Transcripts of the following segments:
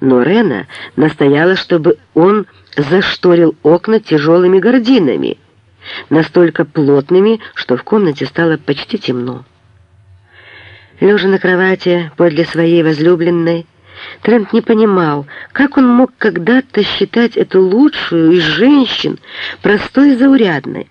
Но Рена настояла, чтобы он зашторил окна тяжелыми гардинами, настолько плотными, что в комнате стало почти темно. Лежа на кровати подле своей возлюбленной, Трент не понимал, как он мог когда-то считать эту лучшую из женщин простой и заурядной.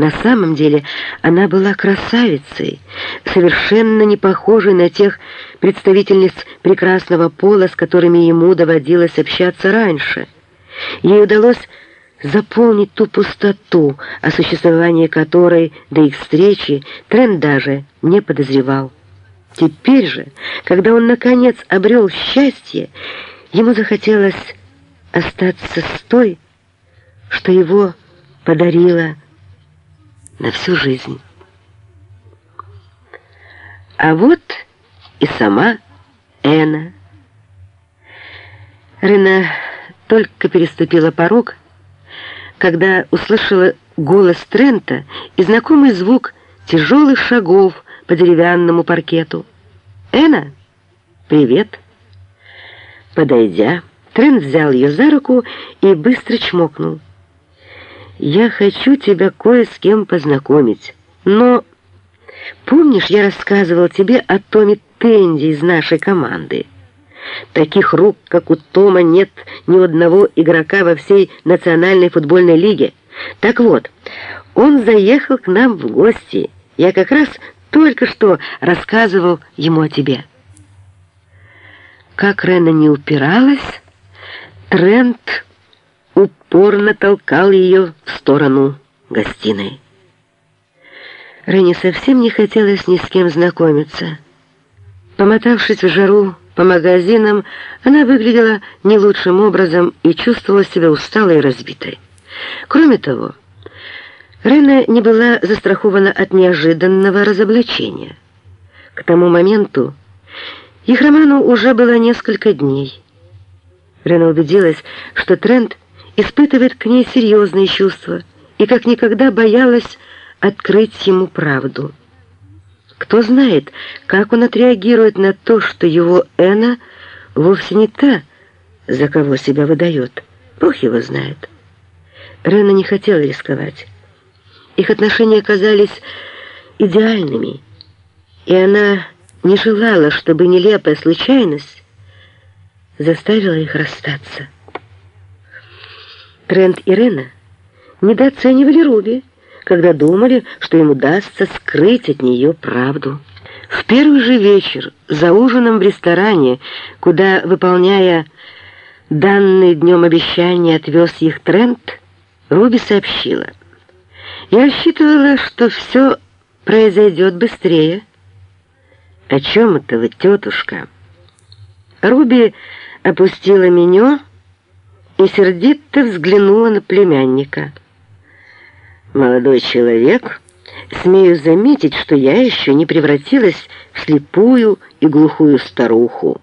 На самом деле она была красавицей, совершенно не похожей на тех представительниц прекрасного пола, с которыми ему доводилось общаться раньше. Ей удалось заполнить ту пустоту, о существовании которой до их встречи Трент даже не подозревал. Теперь же, когда он наконец обрел счастье, ему захотелось остаться с той, что его подарила на всю жизнь. А вот и сама Эна. Рена только переступила порог, когда услышала голос Трента и знакомый звук тяжелых шагов по деревянному паркету. «Эна, привет!» Подойдя, Трент взял ее за руку и быстро чмокнул. «Я хочу тебя кое с кем познакомить, но...» «Помнишь, я рассказывал тебе о Томе Тенди из нашей команды?» Таких рук, как у Тома, нет ни одного игрока во всей национальной футбольной лиге. Так вот, он заехал к нам в гости. Я как раз только что рассказывал ему о тебе. Как Рена не упиралась, Трент упорно толкал ее в сторону гостиной. Рене совсем не хотелось ни с кем знакомиться. Помотавшись в жару по магазинам, она выглядела не лучшим образом и чувствовала себя усталой и разбитой. Кроме того, Рена не была застрахована от неожиданного разоблачения. К тому моменту их роману уже было несколько дней. Рена убедилась, что Трент испытывает к ней серьезные чувства и как никогда боялась открыть ему правду. Кто знает, как он отреагирует на то, что его Эна вовсе не та, за кого себя выдает. Бог его знает. Рена не хотела рисковать. Их отношения казались идеальными, и она не желала, чтобы нелепая случайность заставила их расстаться. Трент и Рена недооценивали Руби, когда думали, что им удастся скрыть от нее правду. В первый же вечер, за ужином в ресторане, куда, выполняя данные днем обещания, отвез их Трент, Руби сообщила — я рассчитывала, что все произойдет быстрее. О чем это вы, тетушка? Руби опустила меню и сердито взглянула на племянника. Молодой человек, смею заметить, что я еще не превратилась в слепую и глухую старуху.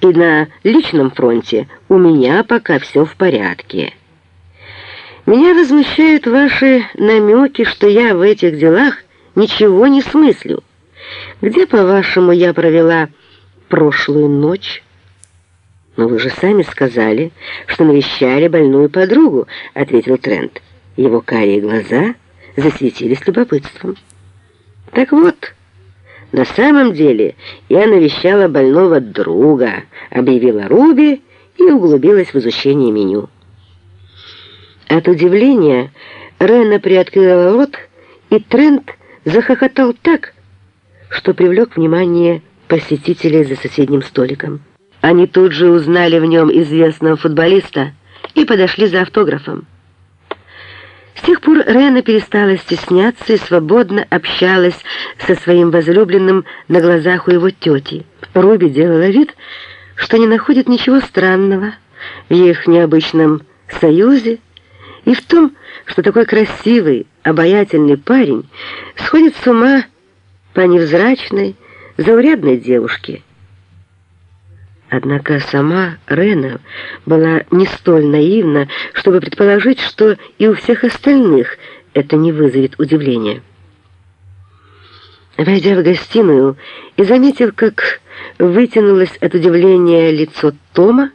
И на личном фронте у меня пока все в порядке. Меня возмущают ваши намеки, что я в этих делах ничего не смыслю. Где, по-вашему, я провела прошлую ночь? Но вы же сами сказали, что навещали больную подругу, ответил Трент. Его карие глаза засветились любопытством. Так вот, на самом деле я навещала больного друга, объявила Руби и углубилась в изучение меню. От удивления Рена приоткрыла рот, и Трент захохотал так, что привлек внимание посетителей за соседним столиком. Они тут же узнали в нем известного футболиста и подошли за автографом. С тех пор Рена перестала стесняться и свободно общалась со своим возлюбленным на глазах у его тети. Руби делала вид, что не находит ничего странного в их необычном союзе, и в том, что такой красивый, обаятельный парень сходит с ума по невзрачной, заурядной девушке. Однако сама Рена была не столь наивна, чтобы предположить, что и у всех остальных это не вызовет удивления. Войдя в гостиную и заметив, как Вытянулось от удивления лицо Тома,